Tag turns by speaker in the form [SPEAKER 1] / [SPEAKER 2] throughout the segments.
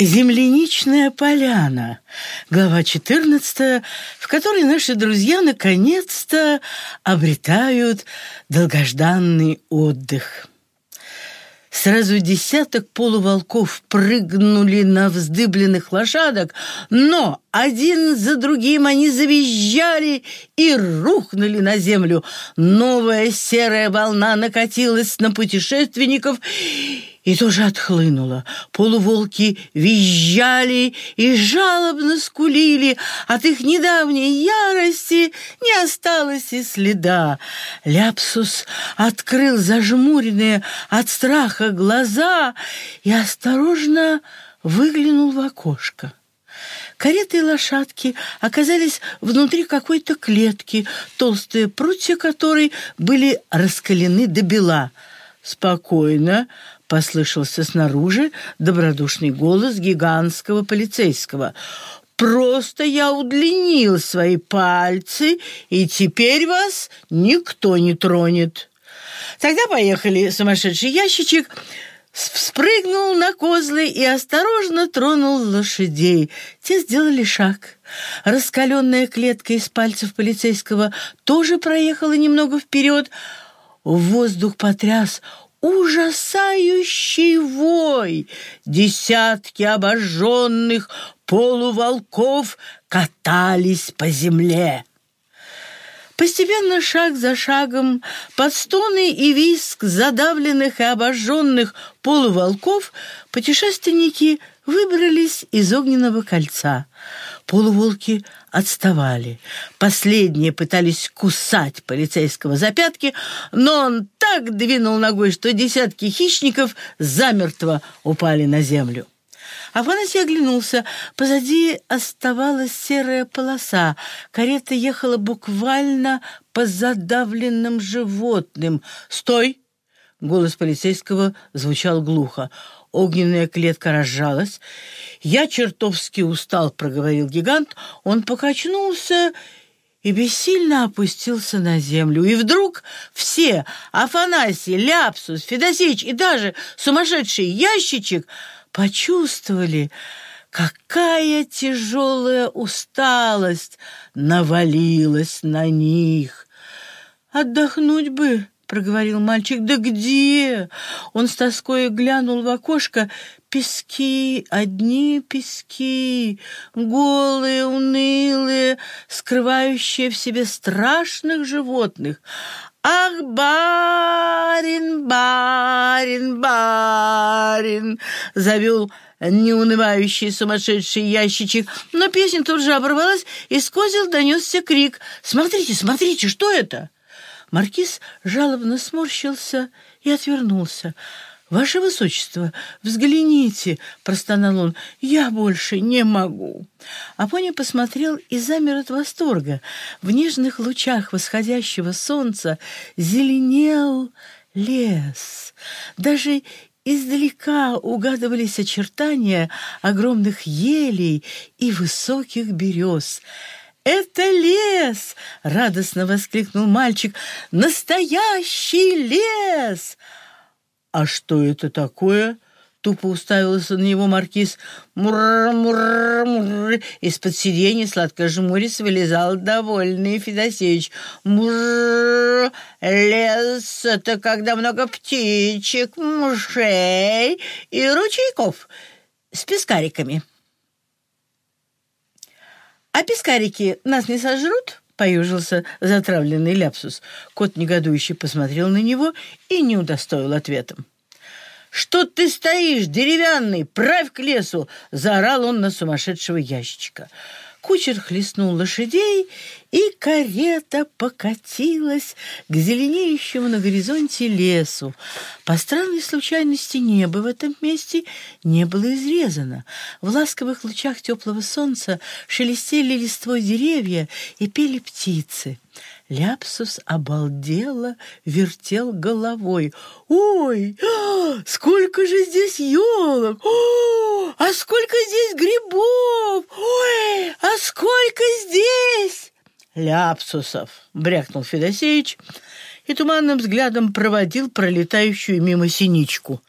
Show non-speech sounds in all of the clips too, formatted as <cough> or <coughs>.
[SPEAKER 1] Земляничная поляна, глава 14, в которой наши друзья наконец-то обретают долгожданный отдых. Сразу десяток полуволков прыгнули на вздыбленных лошадок, но один за другим они завизжали и рухнули на землю. Новая серая волна накатилась на путешественников и тоже отхлынула. Полуволки визжали и жалобно скулили. От их недавней ярости не осталось и следа. Ляпсус открыл зажмуренные от страха глаза и осторожно выглянул в окошко. Кареты и лошадки оказались внутри какой-то клетки, толстые прутья которой были раскалены до бела. «Спокойно», — послышался снаружи добродушный голос гигантского полицейского. «Просто я удлинил свои пальцы, и теперь вас никто не тронет». «Тогда поехали, сумасшедший ящичек», спрыгнул на козлы и осторожно тронул лошадей. Те сделали шаг. Раскаленная клетка из пальцев полицейского тоже проехала немного вперед. Воздух потряс ужасающий вой. Десятки обожженных полуволков катались по земле. Постепенно, шаг за шагом, под стоны и виск задавленных и обожженных полуволков, путешественники выбрались из огненного кольца. Полуволки отставали. Последние пытались кусать полицейского за пятки, но он так двинул ногой, что десятки хищников замертво упали на землю. Афанасий оглянулся. Позади оставалась серая полоса. Карета ехала буквально по задавленным животным. «Стой!» Голос полицейского звучал глухо. Огненная клетка разжалась. «Я чертовски устал», — проговорил гигант. Он покачнулся и бессильно опустился на землю. И вдруг все — Афанасий, Ляпсус, Федосеич и даже сумасшедший ящичек — почувствовали, какая тяжелая усталость навалилась на них. «Отдохнуть бы», — проговорил мальчик. «Да где?» Он с тоской глянул в окошко. Пески, одни пески, голые, унылые, скрывающие в себе страшных животных. «Ах, барин, барин, барин!» — завел неунывающий сумасшедший ящичек. Но песня тут же оборвалась, и с козел донесся крик. «Смотрите, смотрите, что это?» Маркиз жалобно сморщился и отвернулся. «Ваше Высочество, взгляните!» — простонал он. «Я больше не могу!» Апоня посмотрел и замер от восторга. В нежных лучах восходящего солнца зеленел лес. Даже издалека угадывались очертания огромных елей и высоких берез. «Это лес!» — радостно воскликнул мальчик. «Настоящий лес!» «А что это такое?» Тупо уставился на него маркиз. «Мур-мур-мур!» Из-под сиденья сладко жмурясь вылезал довольный Федосеевич. «Мур! Лес — это когда много птичек, мышей и ручейков с пескариками». «А пескарики нас не сожрут?» поюжился затравленный ляпсус. Кот негодующе посмотрел на него и не удостоил ответом. «Что ты стоишь, деревянный? Правь к лесу!» — заорал он на сумасшедшего ящичка. Кучер хлестнул лошадей, и карета покатилась к зеленеющему на горизонте лесу. По странной случайности небо в этом месте не было изрезано. В ласковых лучах теплого солнца шелестели листвой деревья и пели птицы. Ляпсус обалдело вертел головой. «Ой, сколько же здесь елок! О, а сколько здесь грибов! Ой, а сколько здесь!» «Ляпсусов!» — брякнул Федосеич и туманным взглядом проводил пролетающую мимо синичку.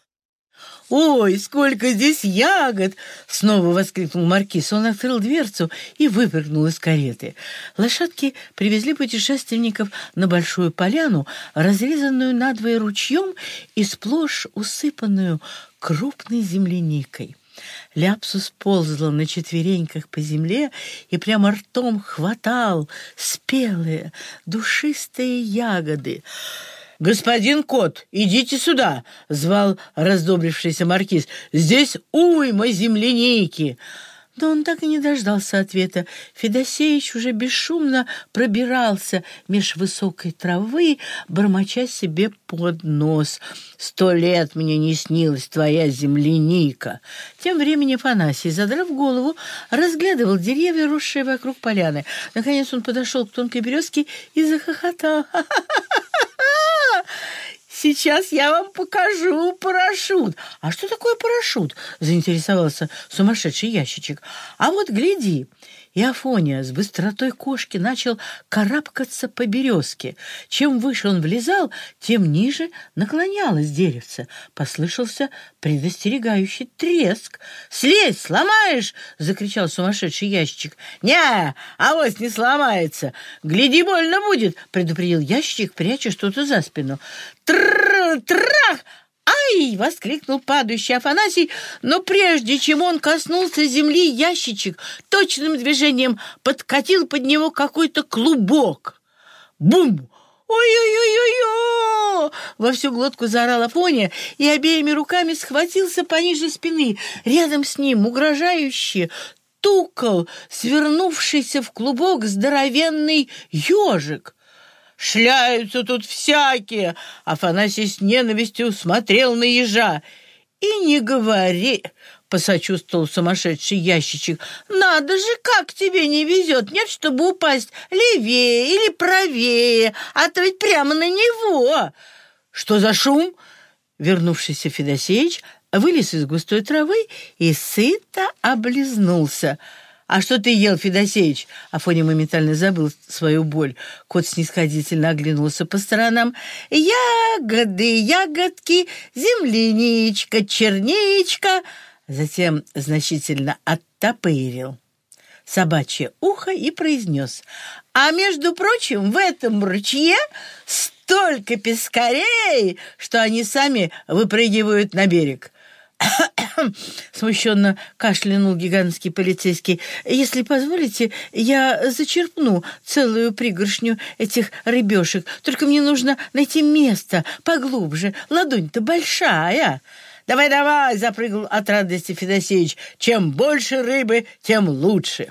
[SPEAKER 1] «Ой, сколько здесь ягод!» — снова воскликнул маркиз. Он открыл дверцу и выпрыгнул из кареты. Лошадки привезли путешественников на большую поляну, разрезанную надвое ручьем и сплошь усыпанную крупной земляникой. Ляпсус ползал на четвереньках по земле и прямо ртом хватал спелые, душистые ягоды. «Господин кот, идите сюда!» — звал раздобрившийся маркиз. «Здесь уйма земляники!» Но он так и не дождался ответа. Федосеич уже бесшумно пробирался меж высокой травы, бормоча себе под нос. «Сто лет мне не снилась твоя земляника!» Тем временем Афанасий, задрав голову, разглядывал деревья, росшие вокруг поляны. Наконец он подошел к тонкой березке и захохотал. <laughs> «Ха-ха-ха-ха! <laughs> Сейчас я вам покажу парашют. А что такое парашют? Заинтересовался сумасшедший ящичек. А вот гляди. И Афония с быстротой кошки начал карабкаться по березке. Чем выше он влезал, тем ниже наклонялось деревце. Послышался предостерегающий треск. «Слезь, сломаешь!» — закричал сумасшедший ящичек. «Не, авось не сломается! Гляди, больно будет!» — предупредил ящичек, пряча что-то за спину. «Тр-трах!» «Ай!» — воскликнул падающий Афанасий, но прежде чем он коснулся земли, ящичек точным движением подкатил под него какой-то клубок. Бум! «Ой-ой-ой-ой-ой!» Во всю глотку заорал Афония и обеими руками схватился пониже спины. Рядом с ним, угрожающе, тукал свернувшийся в клубок здоровенный ежик. Шляются тут всякие!» Афанасий с ненавистью смотрел на ежа. «И не говори!» — посочувствовал сумасшедший ящичек. «Надо же, как тебе не везет! Нет, чтобы упасть левее или правее, а то ведь прямо на него!» «Что за шум?» Вернувшийся Федосеич вылез из густой травы и сыто облизнулся — «А что ты ел, Федосеич?» Афоня моментально забыл свою боль. Кот снисходительно оглянулся по сторонам. «Ягоды, ягодки, земляничка, черничка!» Затем значительно оттопырил собачье ухо и произнес. «А между прочим, в этом ручье столько пескарей, что они сами выпрыгивают на берег. <coughs> Смущенно кашлянул гигантский полицейский. «Если позволите, я зачерпну целую пригоршню этих рыбешек. Только мне нужно найти место поглубже. Ладонь-то большая». «Давай-давай!» — запрыгал от радости Федосеевич. «Чем больше рыбы, тем лучше!»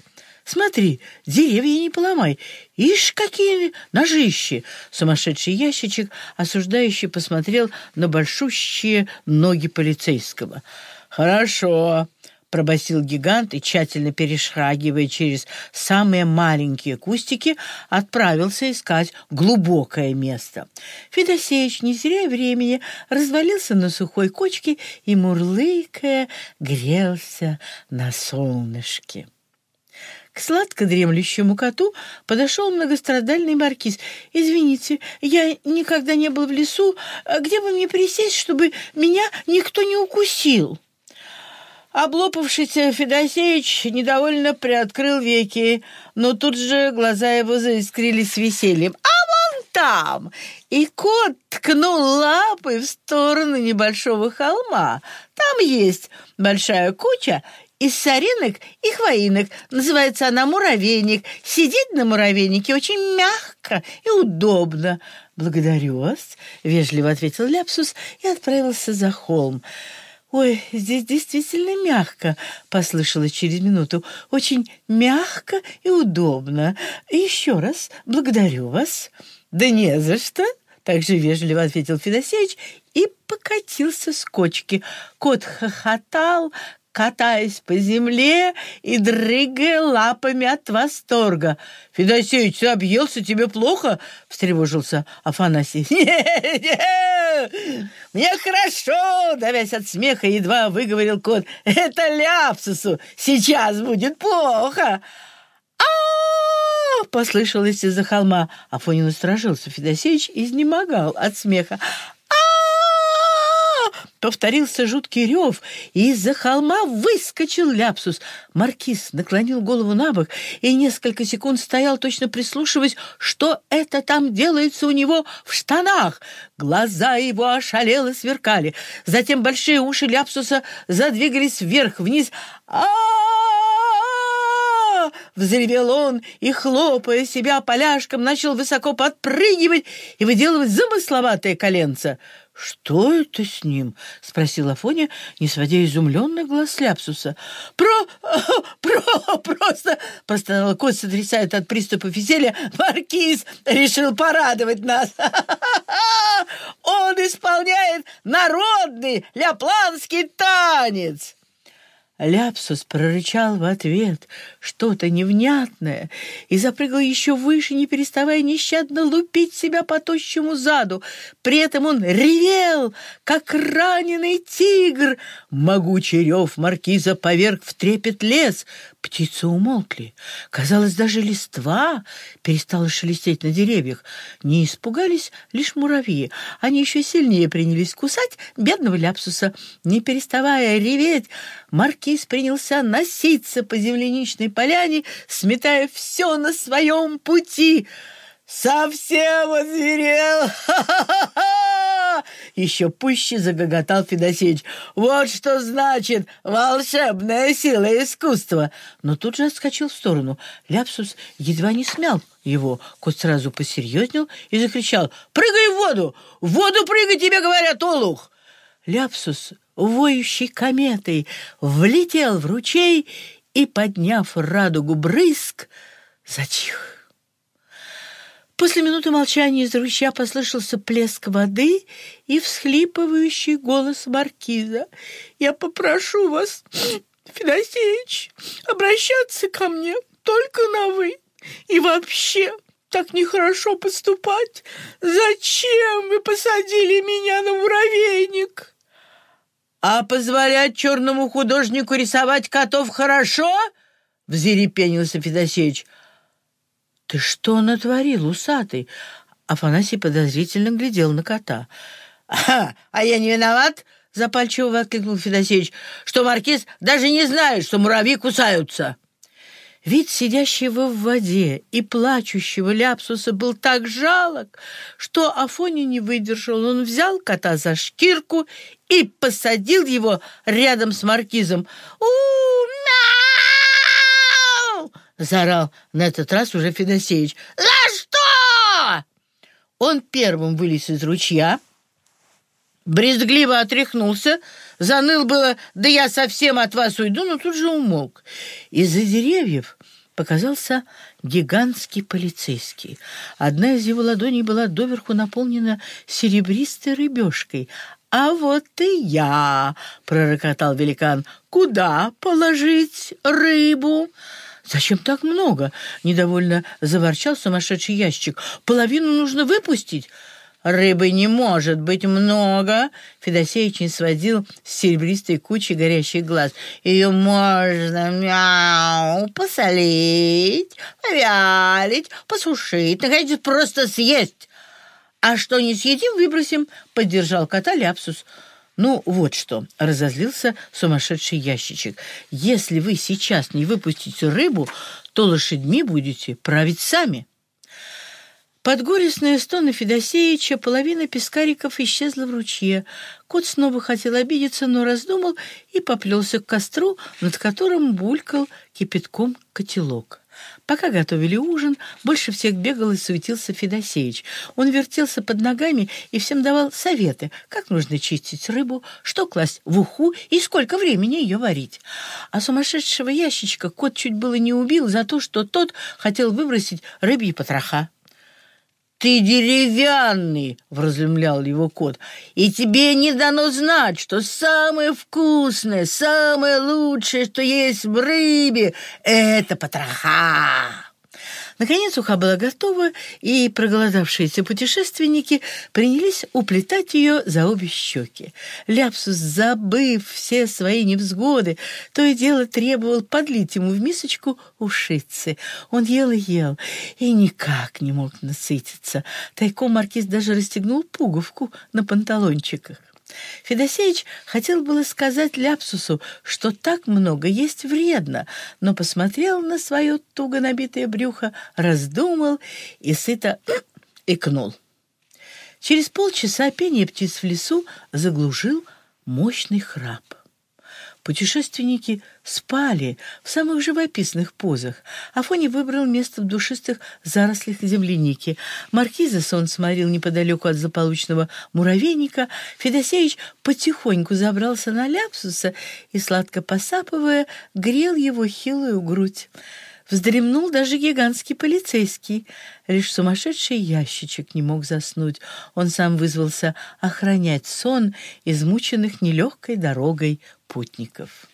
[SPEAKER 1] Смотри, деревья не поломай. Ишь, какие ножищи!» Сумасшедший ящичек, осуждающий, посмотрел на большущие ноги полицейского. «Хорошо!» — пробасил гигант и, тщательно перешагивая через самые маленькие кустики, отправился искать глубокое место. Федосеич, не теряя времени, развалился на сухой кочке и, мурлыкая, грелся на солнышке. К сладко дремлющему коту подошел многострадальный маркиз. «Извините, я никогда не был в лесу. Где бы мне присесть, чтобы меня никто не укусил?» Облопавшийся Федосеевич недовольно приоткрыл веки, но тут же глаза его заискрились весельем. «А вон там!» И кот ткнул лапой в сторону небольшого холма. «Там есть большая куча из соринок и хвоинок. Называется она муравейник. Сидеть на муравейнике очень мягко и удобно. «Благодарю вас», — вежливо ответил Ляпсус и отправился за холм. «Ой, здесь действительно мягко», — послышалось через минуту. «Очень мягко и удобно. Еще раз благодарю вас». «Да не за что», — также вежливо ответил Федосеевич и покатился с кочки. Кот хохотал, катаясь по земле и дрыгая лапами от восторга. «Федосеич, ты объелся, тебе плохо?» — встревожился Афанасий. <laughs> «Не-не, мне хорошо!» — давясь от смеха, едва выговорил кот. «Это ляпсусу! Сейчас будет плохо!» а послышалось из-за холма. Афонин насторожился. Федосеевич изнемогал от смеха. Повторился жуткий рев, и из-за холма выскочил ляпсус. Маркиз наклонил голову на бок и несколько секунд стоял, точно прислушиваясь, что это там делается у него в штанах. Глаза его ошалело сверкали. Затем большие уши ляпсуса задвигались вверх-вниз. а Взревел он и, хлопая себя поляшком, начал высоко подпрыгивать и выделывать замысловатые коленца. «Что это с ним?» — спросила Фоня, не сводя изумленных глаз Ляпсуса. «Про... <laughs> про... просто...» — простонал кот, сотрясает от приступа веселья. «Маркиз решил порадовать нас! <laughs> Он исполняет народный ляпланский танец!» Ляпсус прорычал в ответ что-то невнятное и запрыгал еще выше, не переставая нещадно лупить себя по тощему заду. При этом он ревел, как раненый тигр. Могучий рев маркиза поверг в трепет лес. Птицы умолкли. Казалось, даже листва перестала шелестеть на деревьях. Не испугались лишь муравьи. Они еще сильнее принялись кусать бедного Ляпсуса. Не переставая реветь, маркиз принялся носиться по земляничной поляне, сметая все на своем пути. «Совсем озверел! Ха-ха-ха!» Еще пуще загоготал Федосеевич. «Вот что значит волшебная сила искусства!» Но тут же отскочил в сторону. Ляпсус едва не смял его. Кот сразу посерьезнел и закричал. «Прыгай в воду! В воду прыгай, тебе говорят, олух!» Ляпсус, воющий кометой, влетел в ручей и, подняв радугу брызг, затих. После минуты молчания из ручья послышался плеск воды и всхлипывающий голос маркиза. «Я попрошу вас, Федосеевич, обращаться ко мне только на «вы». И вообще, так нехорошо поступать. Зачем вы посадили меня на муравейник?» «А позволять черному художнику рисовать котов хорошо?» — взерепенился Федосеевич. «Ты что натворил, усатый?» Афанасий подозрительно глядел на кота. «А, я не виноват?» — запальчиво воскликнул Федосеевич, «что маркиз даже не знает, что муравьи кусаются». Вид сидящего в воде и плачущего Ляпсуса был так жалок, что Афоня не выдержал. Он взял кота за шкирку и посадил его рядом с маркизом. «У-мяу!» Заорал на этот раз уже Федосеевич. «За что?» Он первым вылез из ручья, брезгливо отряхнулся, заныл было «да я совсем от вас уйду», но тут же умолк. Из-за деревьев показался гигантский полицейский. Одна из его ладоней была доверху наполнена серебристой рыбешкой. «А вот и я!» — пророкотал великан. «Куда положить рыбу?» «Зачем так много?» — недовольно заворчал сумасшедший ящик. «Половину нужно выпустить». «Рыбы не может быть много!» Федосеевич не сводил с серебристой кучи горящих глаз. «Ее можно мяу, посолить, повялить, посушить, наконец, просто съесть!» «А что не съедим, выбросим!» — поддержал кота Ляпсус. «Ну, вот что», — разозлился сумасшедший ящичек. «Если вы сейчас не выпустите рыбу, то лошадьми будете править сами». Под горестные стоны Федосеича половина пескариков исчезла в ручье. Кот снова хотел обидеться, но раздумал и поплелся к костру, над которым булькал кипятком котелок. Пока готовили ужин, больше всех бегал и суетился Федосеич. Он вертелся под ногами и всем давал советы, как нужно чистить рыбу, что класть в уху и сколько времени ее варить. А сумасшедшего ящичка кот чуть было не убил за то, что тот хотел выбросить рыбьи потроха. «Ты деревянный!» — вразумлял его кот. «И тебе не дано знать, что самое вкусное, самое лучшее, что есть в рыбе — это потроха!» Наконец уха была готова, и проголодавшиеся путешественники принялись уплетать ее за обе щеки. Ляпсус, забыв все свои невзгоды, то и дело требовал подлить ему в мисочку ушицы. Он ел и ел, и никак не мог насытиться. Тайком маркиз даже расстегнул пуговку на панталончиках. Федосеич хотел было сказать Ляпсусу, что так много есть вредно, но посмотрел на свое туго набитое брюхо, раздумал и сыто <clears throat> икнул. Через полчаса пение птиц в лесу заглушил мощный храп. Путешественники спали в самых живописных позах. Афони выбрал место в душистых зарослях земляники. Маркиза сон сморил неподалеку от заполучного муравейника. Федосеевич потихоньку забрался на ляпсуса и, сладко посапывая, грел его хилую грудь. Вздремнул даже гигантский полицейский. Лишь сумасшедший ящичек не мог заснуть. Он сам вызвался охранять сон измученных нелегкой дорогой путников.